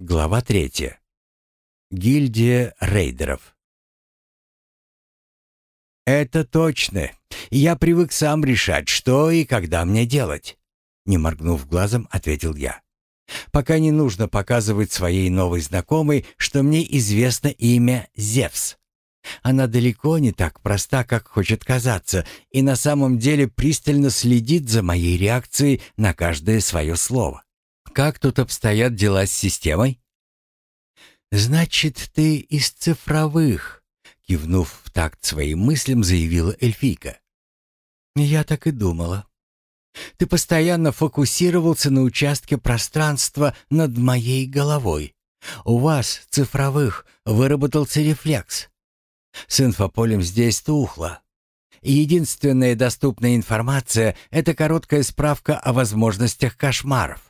Глава третья. Гильдия рейдеров. «Это точно. Я привык сам решать, что и когда мне делать», — не моргнув глазом, ответил я. «Пока не нужно показывать своей новой знакомой, что мне известно имя Зевс. Она далеко не так проста, как хочет казаться, и на самом деле пристально следит за моей реакцией на каждое свое слово. Как тут обстоят дела с системой? Значит, ты из цифровых, кивнув в такт своим мыслям, заявила эльфийка. Я так и думала. Ты постоянно фокусировался на участке пространства над моей головой. У вас, цифровых, выработался рефлекс. С инфополем здесь тухло. Единственная доступная информация — это короткая справка о возможностях кошмаров.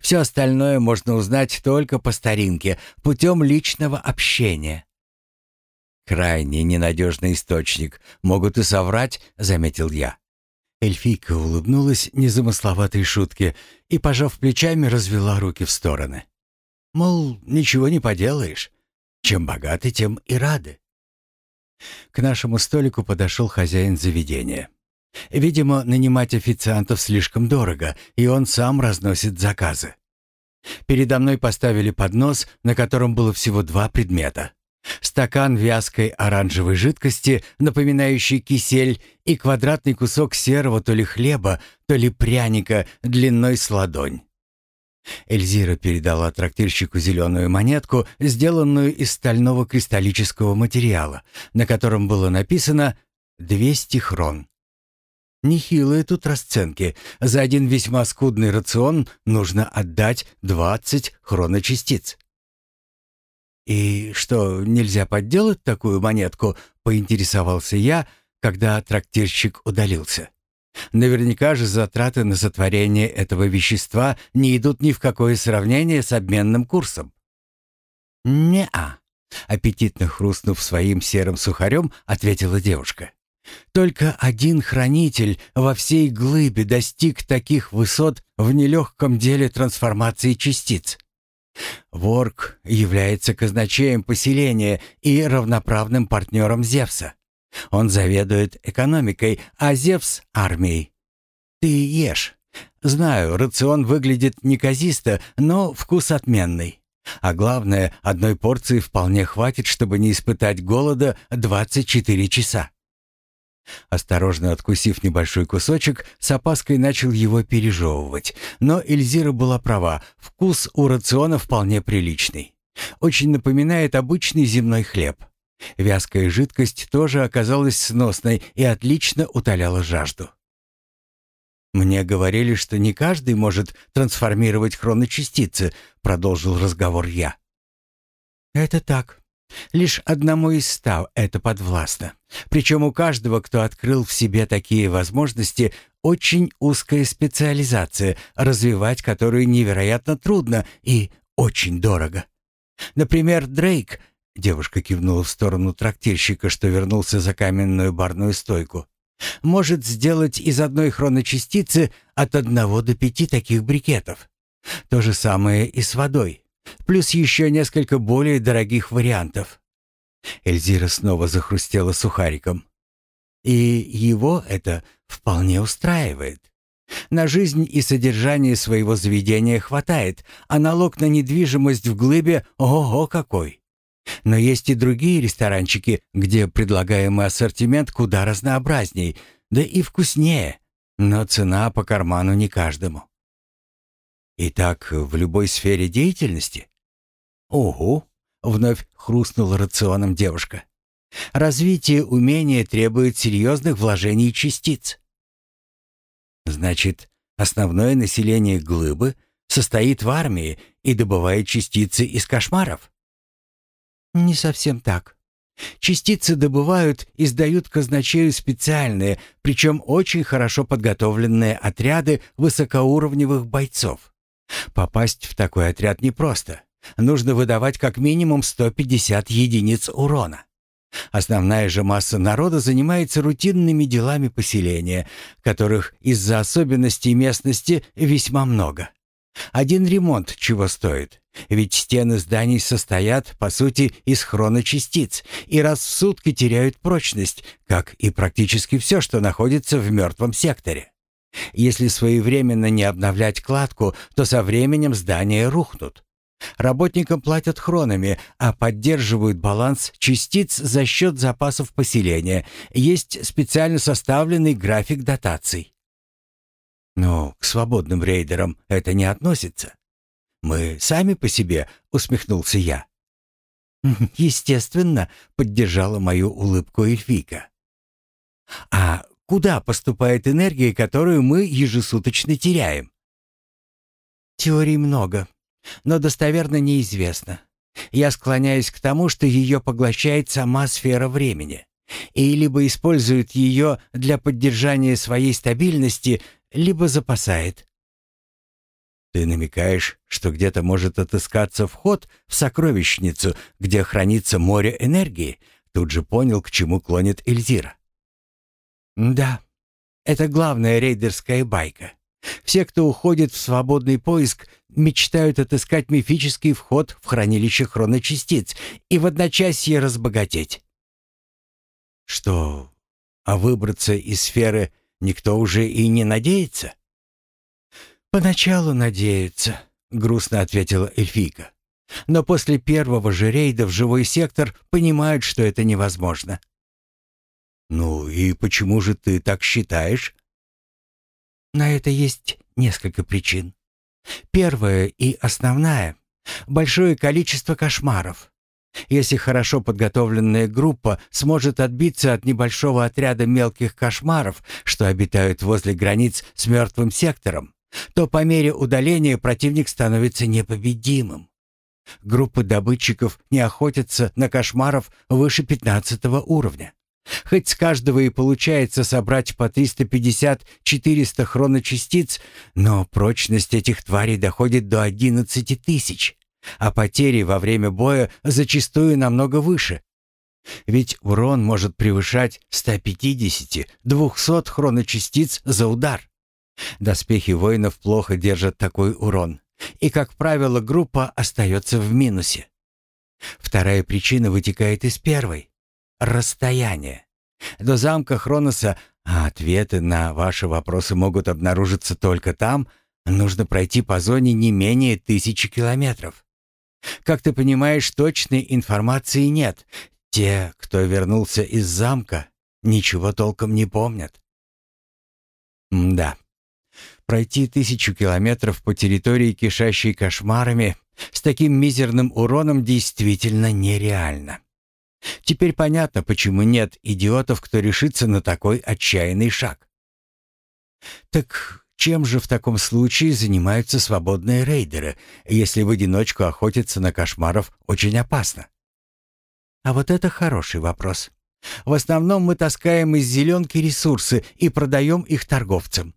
Все остальное можно узнать только по старинке, путем личного общения. «Крайне ненадежный источник. Могут и соврать», — заметил я. Эльфийка улыбнулась незамысловатой шутке и, пожав плечами, развела руки в стороны. Мол, ничего не поделаешь. Чем богаты, тем и рады. К нашему столику подошел хозяин заведения. Видимо, нанимать официантов слишком дорого, и он сам разносит заказы. Передо мной поставили поднос, на котором было всего два предмета. Стакан вязкой оранжевой жидкости, напоминающий кисель, и квадратный кусок серого то ли хлеба, то ли пряника длиной с ладонь. Эльзира передала трактирщику зеленую монетку, сделанную из стального кристаллического материала, на котором было написано «200 хрон». Нехилые тут расценки. За один весьма скудный рацион нужно отдать 20 хроночастиц. «И что, нельзя подделать такую монетку?» — поинтересовался я, когда трактирщик удалился. Наверняка же затраты на сотворение этого вещества не идут ни в какое сравнение с обменным курсом. «Не-а», — аппетитно хрустнув своим серым сухарем, ответила девушка. Только один хранитель во всей глыбе достиг таких высот в нелегком деле трансформации частиц. Ворк является казначеем поселения и равноправным партнером Зевса. Он заведует экономикой, а Зевс — армией. Ты ешь. Знаю, рацион выглядит неказисто, но вкус отменный. А главное, одной порции вполне хватит, чтобы не испытать голода 24 часа. Осторожно откусив небольшой кусочек, с опаской начал его пережевывать. Но Эльзира была права, вкус у рациона вполне приличный. Очень напоминает обычный земной хлеб. Вязкая жидкость тоже оказалась сносной и отлично утоляла жажду. «Мне говорили, что не каждый может трансформировать хроночастицы», — продолжил разговор я. «Это так. Лишь одному из ста это подвластно. Причем у каждого, кто открыл в себе такие возможности, очень узкая специализация, развивать которую невероятно трудно и очень дорого. Например, Дрейк, девушка кивнула в сторону трактирщика, что вернулся за каменную барную стойку, может сделать из одной хроночастицы от одного до пяти таких брикетов. То же самое и с водой плюс еще несколько более дорогих вариантов. Эльзира снова захрустела сухариком. И его это вполне устраивает. На жизнь и содержание своего заведения хватает, а налог на недвижимость в глыбе ого какой. Но есть и другие ресторанчики, где предлагаемый ассортимент куда разнообразней, да и вкуснее, но цена по карману не каждому. И так в любой сфере деятельности? Ого, вновь хрустнула рационом девушка. Развитие умения требует серьезных вложений частиц. Значит, основное население глыбы состоит в армии и добывает частицы из кошмаров? Не совсем так. Частицы добывают и сдают казначею специальные, причем очень хорошо подготовленные отряды высокоуровневых бойцов. Попасть в такой отряд непросто. Нужно выдавать как минимум 150 единиц урона. Основная же масса народа занимается рутинными делами поселения, которых из-за особенностей местности весьма много. Один ремонт чего стоит? Ведь стены зданий состоят, по сути, из хроночастиц и раз в сутки теряют прочность, как и практически все, что находится в мертвом секторе. Если своевременно не обновлять кладку, то со временем здания рухнут. Работникам платят хронами, а поддерживают баланс частиц за счет запасов поселения. Есть специально составленный график дотаций. Но к свободным рейдерам это не относится. Мы сами по себе, усмехнулся я. Естественно, поддержала мою улыбку эльфийка. А куда поступает энергия, которую мы ежесуточно теряем? Теорий много, но достоверно неизвестно. Я склоняюсь к тому, что ее поглощает сама сфера времени и либо использует ее для поддержания своей стабильности, либо запасает. Ты намекаешь, что где-то может отыскаться вход в сокровищницу, где хранится море энергии? Тут же понял, к чему клонит Эльзира. Да, это главная рейдерская байка. Все, кто уходит в свободный поиск, мечтают отыскать мифический вход в хранилище хроночастиц и в одночасье разбогатеть. Что, а выбраться из сферы никто уже и не надеется? «Поначалу надеются», — грустно ответила эльфийка. «Но после первого же рейда в живой сектор понимают, что это невозможно». «Ну и почему же ты так считаешь?» На это есть несколько причин. Первая и основная — большое количество кошмаров. Если хорошо подготовленная группа сможет отбиться от небольшого отряда мелких кошмаров, что обитают возле границ с мертвым сектором, то по мере удаления противник становится непобедимым. Группы добытчиков не охотятся на кошмаров выше 15 уровня. Хоть с каждого и получается собрать по 350-400 хроночастиц, но прочность этих тварей доходит до 11 тысяч, а потери во время боя зачастую намного выше. Ведь урон может превышать 150-200 хроночастиц за удар. Доспехи воинов плохо держат такой урон, и, как правило, группа остается в минусе. Вторая причина вытекает из первой — расстояние. До замка Хроноса, а ответы на ваши вопросы могут обнаружиться только там, нужно пройти по зоне не менее тысячи километров. Как ты понимаешь, точной информации нет. Те, кто вернулся из замка, ничего толком не помнят. М да. Пройти тысячу километров по территории, кишащей кошмарами, с таким мизерным уроном действительно нереально. Теперь понятно, почему нет идиотов, кто решится на такой отчаянный шаг. Так чем же в таком случае занимаются свободные рейдеры, если в одиночку охотиться на кошмаров очень опасно? А вот это хороший вопрос. В основном мы таскаем из зеленки ресурсы и продаем их торговцам.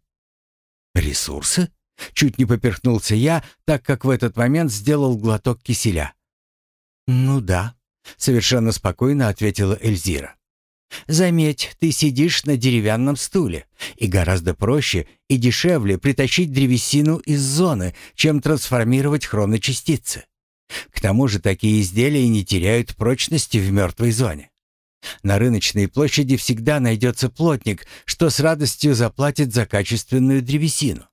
«Ресурсы?» Чуть не поперхнулся я, так как в этот момент сделал глоток киселя. «Ну да», — совершенно спокойно ответила Эльзира. «Заметь, ты сидишь на деревянном стуле, и гораздо проще и дешевле притащить древесину из зоны, чем трансформировать хроночастицы. К тому же такие изделия не теряют прочности в мертвой зоне. На рыночной площади всегда найдется плотник, что с радостью заплатит за качественную древесину.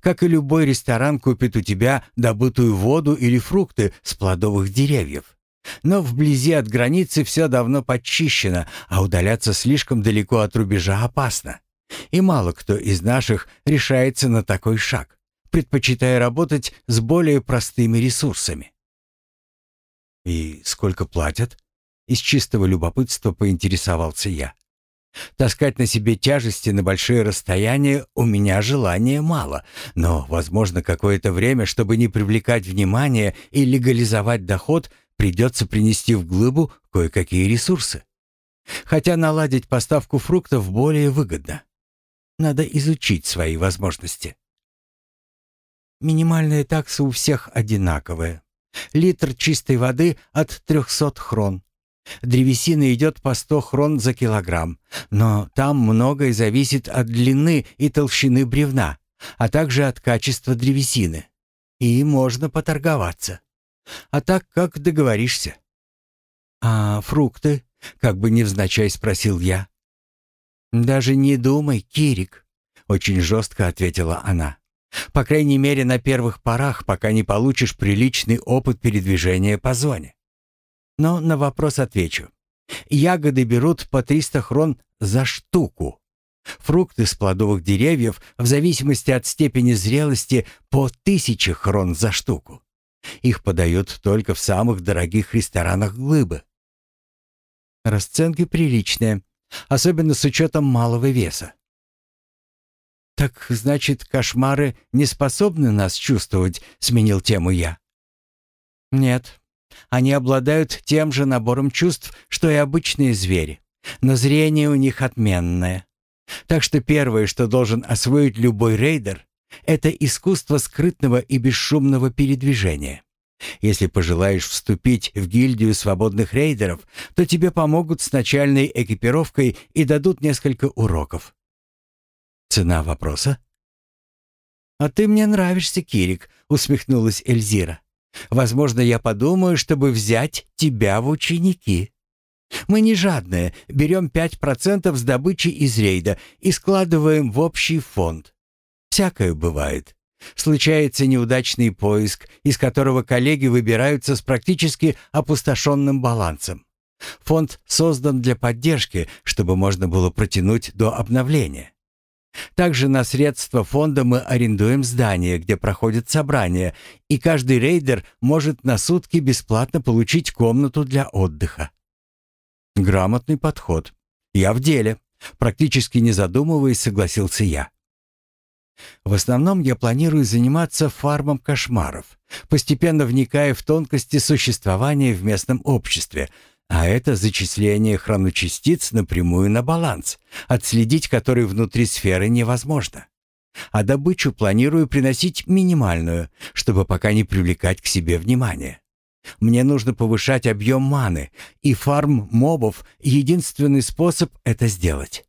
Как и любой ресторан купит у тебя добытую воду или фрукты с плодовых деревьев. Но вблизи от границы все давно подчищено, а удаляться слишком далеко от рубежа опасно. И мало кто из наших решается на такой шаг, предпочитая работать с более простыми ресурсами. «И сколько платят?» Из чистого любопытства поинтересовался я. Таскать на себе тяжести на большие расстояния у меня желания мало, но, возможно, какое-то время, чтобы не привлекать внимание и легализовать доход, придется принести в глыбу кое-какие ресурсы. Хотя наладить поставку фруктов более выгодно. Надо изучить свои возможности. Минимальная такса у всех одинаковая. Литр чистой воды от 300 хрон. Древесина идет по 100 хрон за килограмм, но там многое зависит от длины и толщины бревна, а также от качества древесины. и можно поторговаться. А так, как договоришься. «А фрукты?» — как бы невзначай спросил я. «Даже не думай, Кирик», — очень жестко ответила она. «По крайней мере, на первых порах, пока не получишь приличный опыт передвижения по зоне. Но на вопрос отвечу. Ягоды берут по 300 хрон за штуку. Фрукты с плодовых деревьев, в зависимости от степени зрелости, по 1000 хрон за штуку. Их подают только в самых дорогих ресторанах глыбы. Расценки приличные, особенно с учетом малого веса. «Так, значит, кошмары не способны нас чувствовать?» — сменил тему я. «Нет, они обладают тем же набором чувств, что и обычные звери, но зрение у них отменное. Так что первое, что должен освоить любой рейдер, это искусство скрытного и бесшумного передвижения. Если пожелаешь вступить в гильдию свободных рейдеров, то тебе помогут с начальной экипировкой и дадут несколько уроков. Цена вопроса? «А ты мне нравишься, Кирик», — усмехнулась Эльзира. Возможно, я подумаю, чтобы взять тебя в ученики. Мы не жадные, берем 5% с добычи из рейда и складываем в общий фонд. Всякое бывает. Случается неудачный поиск, из которого коллеги выбираются с практически опустошенным балансом. Фонд создан для поддержки, чтобы можно было протянуть до обновления. Также на средства фонда мы арендуем здание, где проходят собрания, и каждый рейдер может на сутки бесплатно получить комнату для отдыха. Грамотный подход. Я в деле. Практически не задумываясь, согласился я. В основном я планирую заниматься фармом кошмаров, постепенно вникая в тонкости существования в местном обществе – а это зачисление хроночастиц напрямую на баланс, отследить который внутри сферы невозможно. А добычу планирую приносить минимальную, чтобы пока не привлекать к себе внимание. Мне нужно повышать объем маны, и фарм мобов — единственный способ это сделать.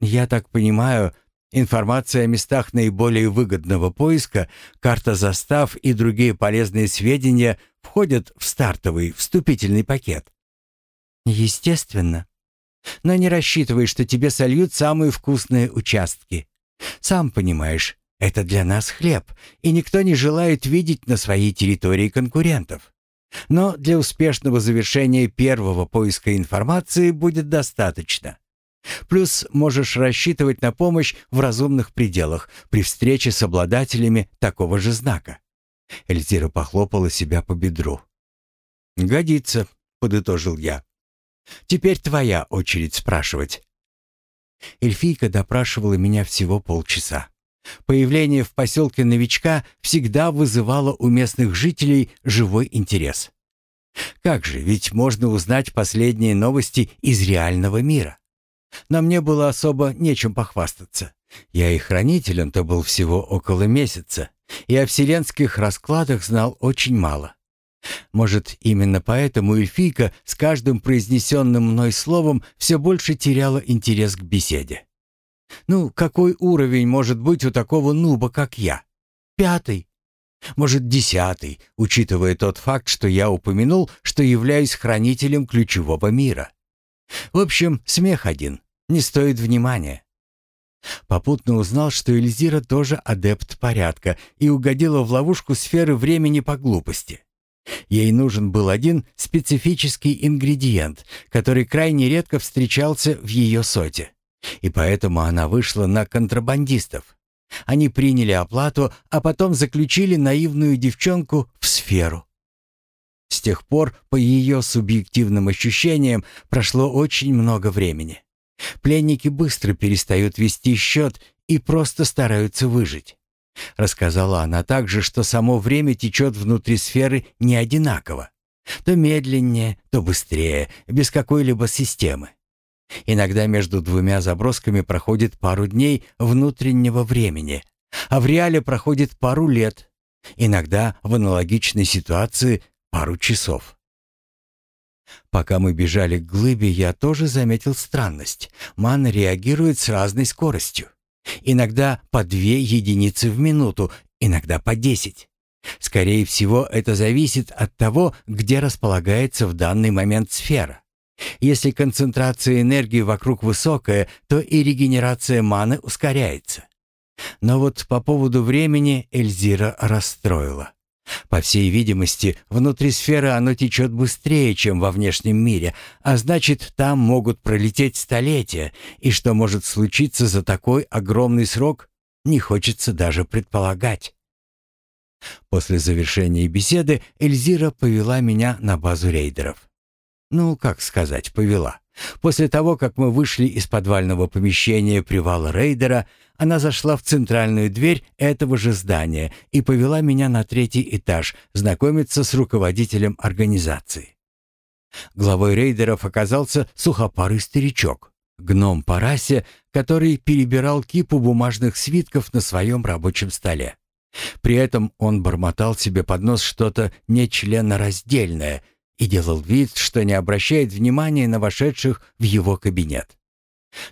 Я так понимаю, информация о местах наиболее выгодного поиска, карта застав и другие полезные сведения входят в стартовый, вступительный пакет? Естественно. Но не рассчитывай, что тебе сольют самые вкусные участки. Сам понимаешь, это для нас хлеб, и никто не желает видеть на своей территории конкурентов. Но для успешного завершения первого поиска информации будет достаточно. Плюс можешь рассчитывать на помощь в разумных пределах при встрече с обладателями такого же знака. Эльзира похлопала себя по бедру. «Годится», — подытожил я. «Теперь твоя очередь спрашивать». Эльфийка допрашивала меня всего полчаса. Появление в поселке новичка всегда вызывало у местных жителей живой интерес. Как же, ведь можно узнать последние новости из реального мира. Но мне было особо нечем похвастаться. Я и хранителем-то был всего около месяца, и о вселенских раскладах знал очень мало. Может, именно поэтому эльфийка с каждым произнесенным мной словом все больше теряла интерес к беседе. Ну, какой уровень может быть у такого нуба, как я? Пятый? Может, десятый, учитывая тот факт, что я упомянул, что являюсь хранителем ключевого мира. В общем, смех один, не стоит внимания. Попутно узнал, что Эльзира тоже адепт порядка и угодила в ловушку сферы времени по глупости. Ей нужен был один специфический ингредиент, который крайне редко встречался в ее соте. И поэтому она вышла на контрабандистов. Они приняли оплату, а потом заключили наивную девчонку в сферу. С тех пор, по ее субъективным ощущениям, прошло очень много времени. Пленники быстро перестают вести счет и просто стараются выжить. Рассказала она также, что само время течет внутри сферы не одинаково. То медленнее, то быстрее, без какой-либо системы. Иногда между двумя забросками проходит пару дней внутреннего времени, а в реале проходит пару лет. Иногда в аналогичной ситуации пару часов. Пока мы бежали к глыбе, я тоже заметил странность. Мана реагирует с разной скоростью. Иногда по две единицы в минуту, иногда по десять. Скорее всего, это зависит от того, где располагается в данный момент сфера. Если концентрация энергии вокруг высокая, то и регенерация маны ускоряется. Но вот по поводу времени Эльзира расстроила. По всей видимости, внутри сферы оно течет быстрее, чем во внешнем мире, а значит, там могут пролететь столетия, и что может случиться за такой огромный срок, не хочется даже предполагать. После завершения беседы Эльзира повела меня на базу рейдеров. Ну, как сказать, повела. После того, как мы вышли из подвального помещения привала рейдера, она зашла в центральную дверь этого же здания и повела меня на третий этаж знакомиться с руководителем организации. Главой рейдеров оказался сухопарый старичок, гном по расе, который перебирал кипу бумажных свитков на своем рабочем столе. При этом он бормотал себе под нос что-то нечленораздельное и делал вид, что не обращает внимания на вошедших в его кабинет.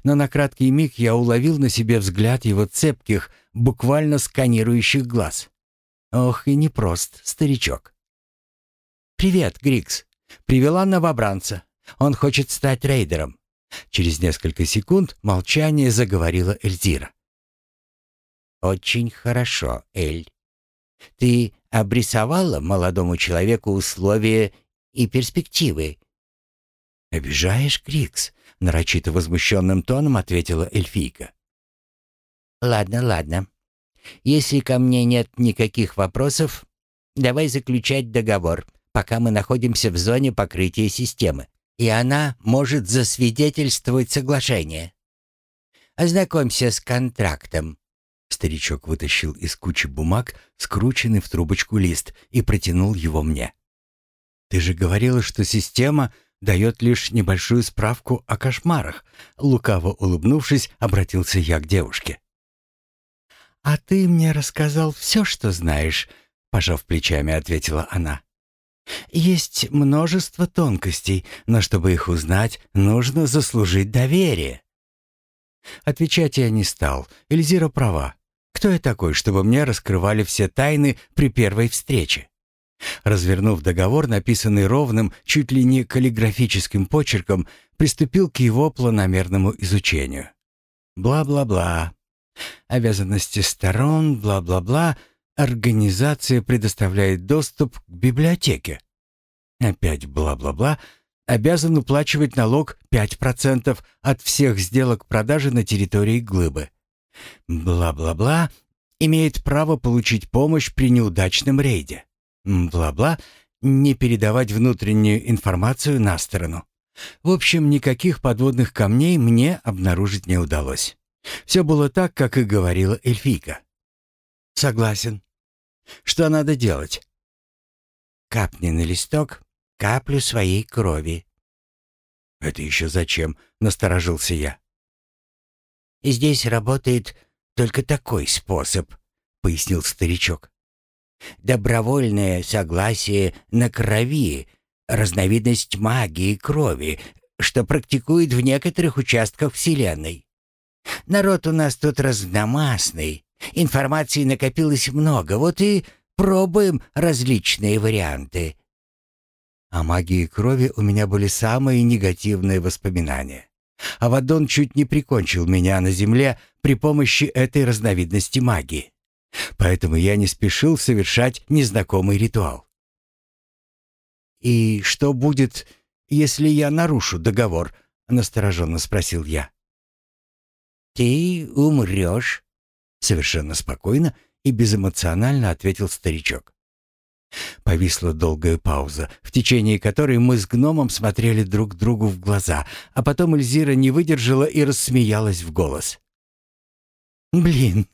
Но на краткий миг я уловил на себе взгляд его цепких, буквально сканирующих глаз. Ох, и непрост, старичок. «Привет, Грикс. Привела новобранца. Он хочет стать рейдером». Через несколько секунд молчание заговорила Эльзира. «Очень хорошо, Эль. Ты обрисовала молодому человеку условия и перспективы?» «Обижаешь, Крикс?» — нарочито возмущенным тоном ответила эльфийка. «Ладно, ладно. Если ко мне нет никаких вопросов, давай заключать договор, пока мы находимся в зоне покрытия системы, и она может засвидетельствовать соглашение. Ознакомься с контрактом». Старичок вытащил из кучи бумаг скрученный в трубочку лист и протянул его мне. «Ты же говорила, что система дает лишь небольшую справку о кошмарах», лукаво улыбнувшись, обратился я к девушке. «А ты мне рассказал все, что знаешь», — пожав плечами, ответила она. «Есть множество тонкостей, но чтобы их узнать, нужно заслужить доверие». Отвечать я не стал. Эльзира права. Кто я такой, чтобы мне раскрывали все тайны при первой встрече? Развернув договор, написанный ровным, чуть ли не каллиграфическим почерком, приступил к его планомерному изучению. Бла-бла-бла. Обязанности сторон, бла-бла-бла. Организация предоставляет доступ к библиотеке. Опять бла-бла-бла обязан уплачивать налог 5% от всех сделок продажи на территории глыбы. Бла-бла-бла, имеет право получить помощь при неудачном рейде. Бла-бла, не передавать внутреннюю информацию на сторону. В общем, никаких подводных камней мне обнаружить не удалось. Все было так, как и говорила эльфийка. Согласен. Что надо делать? Капни на листок каплю своей крови. «Это еще зачем?» — насторожился я. «Здесь работает только такой способ», — пояснил старичок. «Добровольное согласие на крови, разновидность магии крови, что практикуют в некоторых участках Вселенной. Народ у нас тут разномастный, информации накопилось много, вот и пробуем различные варианты. О магии крови у меня были самые негативные воспоминания. Авадон чуть не прикончил меня на земле при помощи этой разновидности магии. Поэтому я не спешил совершать незнакомый ритуал. «И что будет, если я нарушу договор?» — настороженно спросил я. «Ты умрешь», — совершенно спокойно и безэмоционально ответил старичок. Повисла долгая пауза, в течение которой мы с гномом смотрели друг другу в глаза, а потом Эльзира не выдержала и рассмеялась в голос. «Блин,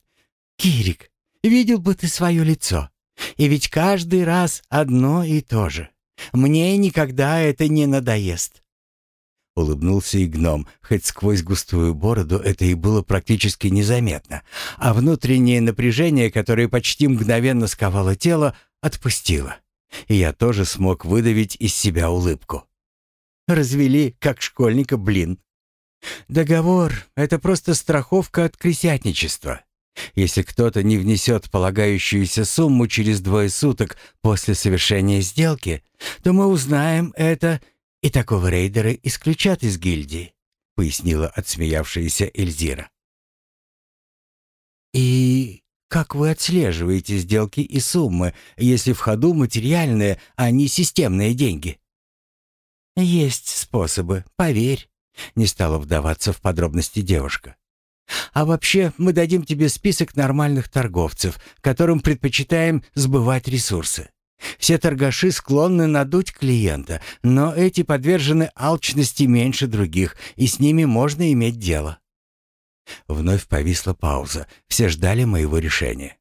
Кирик, видел бы ты свое лицо. И ведь каждый раз одно и то же. Мне никогда это не надоест». Улыбнулся и гном, хоть сквозь густую бороду это и было практически незаметно, а внутреннее напряжение, которое почти мгновенно сковало тело, отпустило. И я тоже смог выдавить из себя улыбку. Развели, как школьника, блин. Договор — это просто страховка от крысятничества. Если кто-то не внесет полагающуюся сумму через двое суток после совершения сделки, то мы узнаем это, и такого рейдера исключат из гильдии», — пояснила отсмеявшаяся Эльзира. «И как вы отслеживаете сделки и суммы, если в ходу материальные, а не системные деньги?» «Есть способы, поверь», — не стала вдаваться в подробности девушка. «А вообще мы дадим тебе список нормальных торговцев, которым предпочитаем сбывать ресурсы. Все торгаши склонны надуть клиента, но эти подвержены алчности меньше других, и с ними можно иметь дело. Вновь повисла пауза. Все ждали моего решения.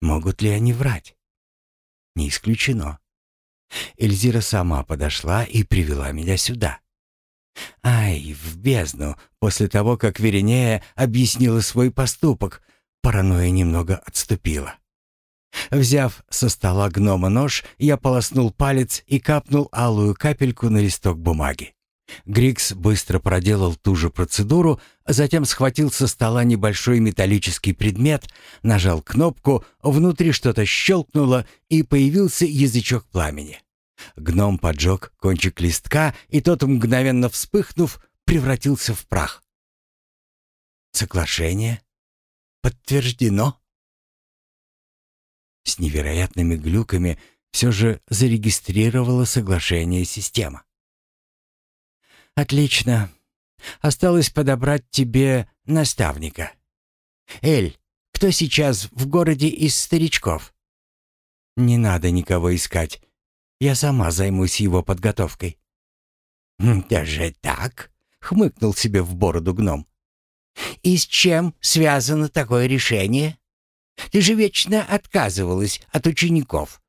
Могут ли они врать? Не исключено. Эльзира сама подошла и привела меня сюда. Ай, в бездну, после того, как Веринея объяснила свой поступок, паранойя немного отступила. Взяв со стола гнома нож, я полоснул палец и капнул алую капельку на листок бумаги. Грикс быстро проделал ту же процедуру, затем схватил со стола небольшой металлический предмет, нажал кнопку, внутри что-то щелкнуло, и появился язычок пламени. Гном поджег кончик листка, и тот, мгновенно вспыхнув, превратился в прах. «Соглашение подтверждено?» С невероятными глюками все же зарегистрировала соглашение система. «Отлично. Осталось подобрать тебе наставника. Эль, кто сейчас в городе из старичков?» «Не надо никого искать. Я сама займусь его подготовкой». «Даже так?» — хмыкнул себе в бороду гном. «И с чем связано такое решение?» Ты же вечно отказывалась от учеников».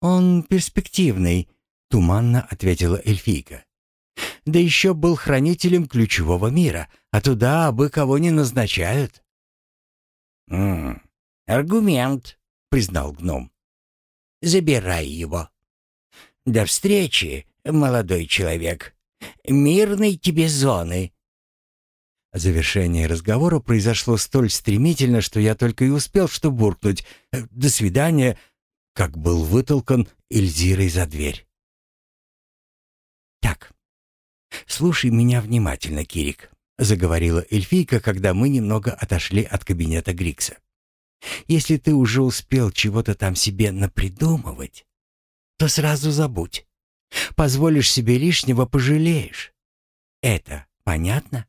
«Он перспективный», — туманно ответила эльфийка. «Да еще был хранителем ключевого мира, а туда абы кого не назначают». «М -м, «Аргумент», — признал гном. «Забирай его». «До встречи, молодой человек. Мирной тебе зоны». Завершение разговора произошло столь стремительно, что я только и успел что буркнуть «Э, «До свидания», как был вытолкан Эльзирой за дверь. «Так, слушай меня внимательно, Кирик», — заговорила эльфийка, когда мы немного отошли от кабинета Грикса. «Если ты уже успел чего-то там себе напридумывать, то сразу забудь. Позволишь себе лишнего — пожалеешь. Это понятно?»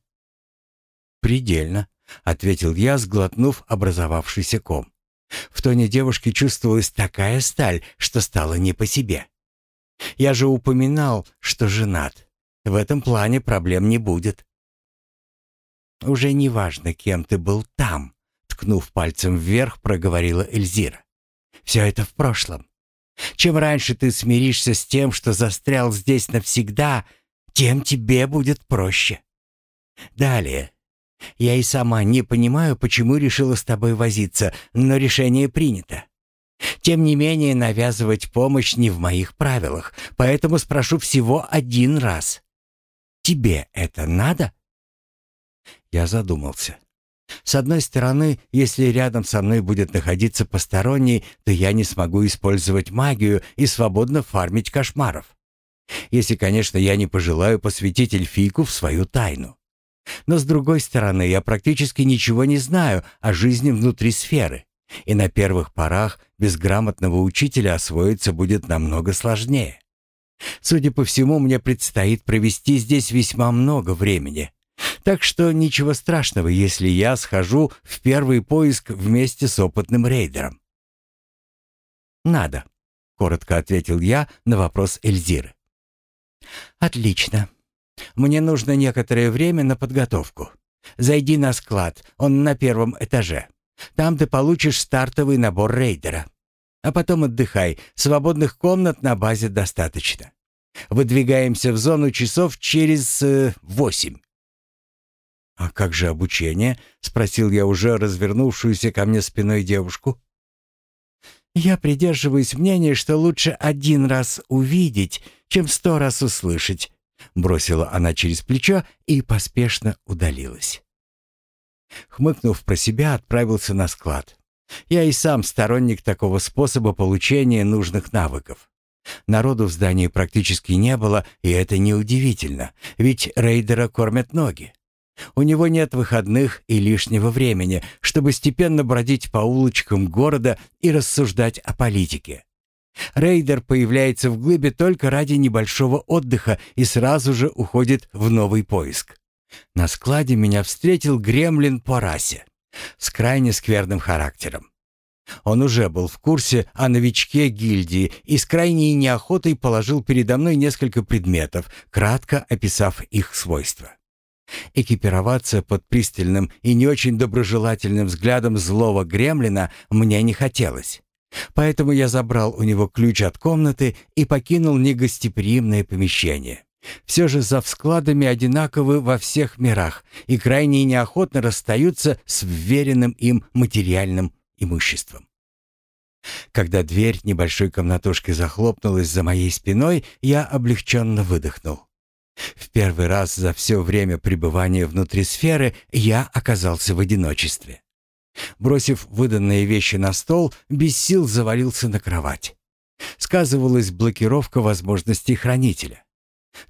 «Предельно», — ответил я, сглотнув образовавшийся ком. В тоне девушки чувствовалась такая сталь, что стало не по себе. «Я же упоминал, что женат. В этом плане проблем не будет». «Уже не важно, кем ты был там», — ткнув пальцем вверх, проговорила Эльзира. «Все это в прошлом. Чем раньше ты смиришься с тем, что застрял здесь навсегда, тем тебе будет проще. Далее, я и сама не понимаю, почему решила с тобой возиться, но решение принято. Тем не менее, навязывать помощь не в моих правилах, поэтому спрошу всего один раз. Тебе это надо? Я задумался. С одной стороны, если рядом со мной будет находиться посторонний, то я не смогу использовать магию и свободно фармить кошмаров. Если, конечно, я не пожелаю посвятить эльфийку в свою тайну. Но с другой стороны, я практически ничего не знаю о жизни внутри сферы. И на первых порах без грамотного учителя освоиться будет намного сложнее. Судя по всему, мне предстоит провести здесь весьма много времени. Так что ничего страшного, если я схожу в первый поиск вместе с опытным рейдером. «Надо», — коротко ответил я на вопрос Эльзиры. «Отлично. Мне нужно некоторое время на подготовку. Зайди на склад, он на первом этаже. Там ты получишь стартовый набор рейдера. А потом отдыхай, свободных комнат на базе достаточно. Выдвигаемся в зону часов через э, восемь. «А как же обучение?» — спросил я уже развернувшуюся ко мне спиной девушку. «Я придерживаюсь мнения, что лучше один раз увидеть, чем сто раз услышать», Бросила она через плечо и поспешно удалилась. Хмыкнув про себя, отправился на склад. Я и сам сторонник такого способа получения нужных навыков. Народу в здании практически не было, и это неудивительно, ведь рейдера кормят ноги. У него нет выходных и лишнего времени, чтобы степенно бродить по улочкам города и рассуждать о политике. Рейдер появляется в глыбе только ради небольшого отдыха и сразу же уходит в новый поиск. На складе меня встретил гремлин по расе с крайне скверным характером. Он уже был в курсе о новичке гильдии и с крайней неохотой положил передо мной несколько предметов, кратко описав их свойства. Экипироваться под пристальным и не очень доброжелательным взглядом злого гремлина мне не хотелось. Поэтому я забрал у него ключ от комнаты и покинул негостеприимное помещение. Все же за складами одинаковы во всех мирах и крайне неохотно расстаются с вверенным им материальным имуществом. Когда дверь небольшой комнатушки захлопнулась за моей спиной, я облегченно выдохнул. В первый раз за все время пребывания внутри сферы я оказался в одиночестве. Бросив выданные вещи на стол, без сил завалился на кровать. Сказывалась блокировка возможностей хранителя.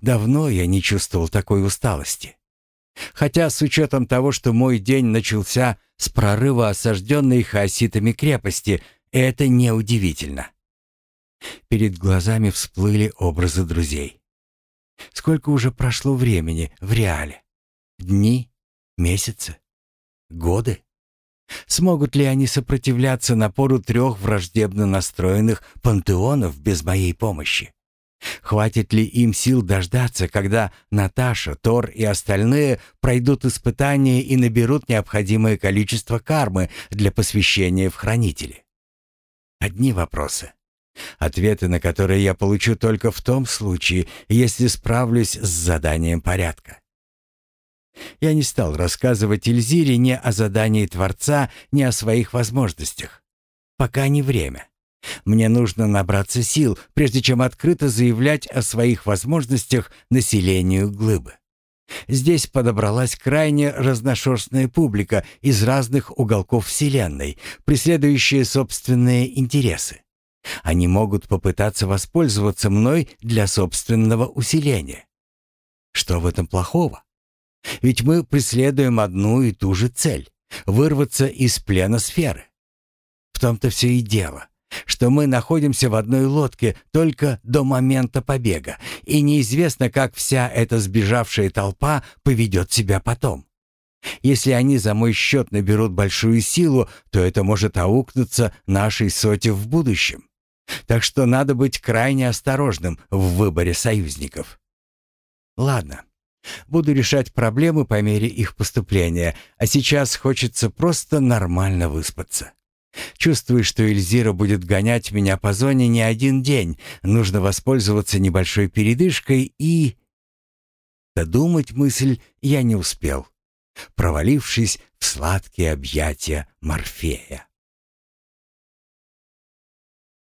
Давно я не чувствовал такой усталости. Хотя с учетом того, что мой день начался с прорыва осажденной хаоситами крепости, это неудивительно. Перед глазами всплыли образы друзей. Сколько уже прошло времени в реале? Дни? Месяцы? Годы? Смогут ли они сопротивляться напору трех враждебно настроенных пантеонов без моей помощи? Хватит ли им сил дождаться, когда Наташа, Тор и остальные пройдут испытания и наберут необходимое количество кармы для посвящения в хранители? Одни вопросы. Ответы на которые я получу только в том случае, если справлюсь с заданием порядка. Я не стал рассказывать Эльзире ни о задании Творца, ни о своих возможностях. Пока не время. Мне нужно набраться сил, прежде чем открыто заявлять о своих возможностях населению глыбы. Здесь подобралась крайне разношерстная публика из разных уголков Вселенной, преследующая собственные интересы. Они могут попытаться воспользоваться мной для собственного усиления. Что в этом плохого? Ведь мы преследуем одну и ту же цель — вырваться из плена сферы. В том-то все и дело, что мы находимся в одной лодке только до момента побега, и неизвестно, как вся эта сбежавшая толпа поведет себя потом. Если они за мой счет наберут большую силу, то это может аукнуться нашей соте в будущем. Так что надо быть крайне осторожным в выборе союзников. Ладно, Буду решать проблемы по мере их поступления, а сейчас хочется просто нормально выспаться. Чувствую, что Эльзира будет гонять меня по зоне не один день. Нужно воспользоваться небольшой передышкой и... Додумать мысль я не успел, провалившись в сладкие объятия Морфея.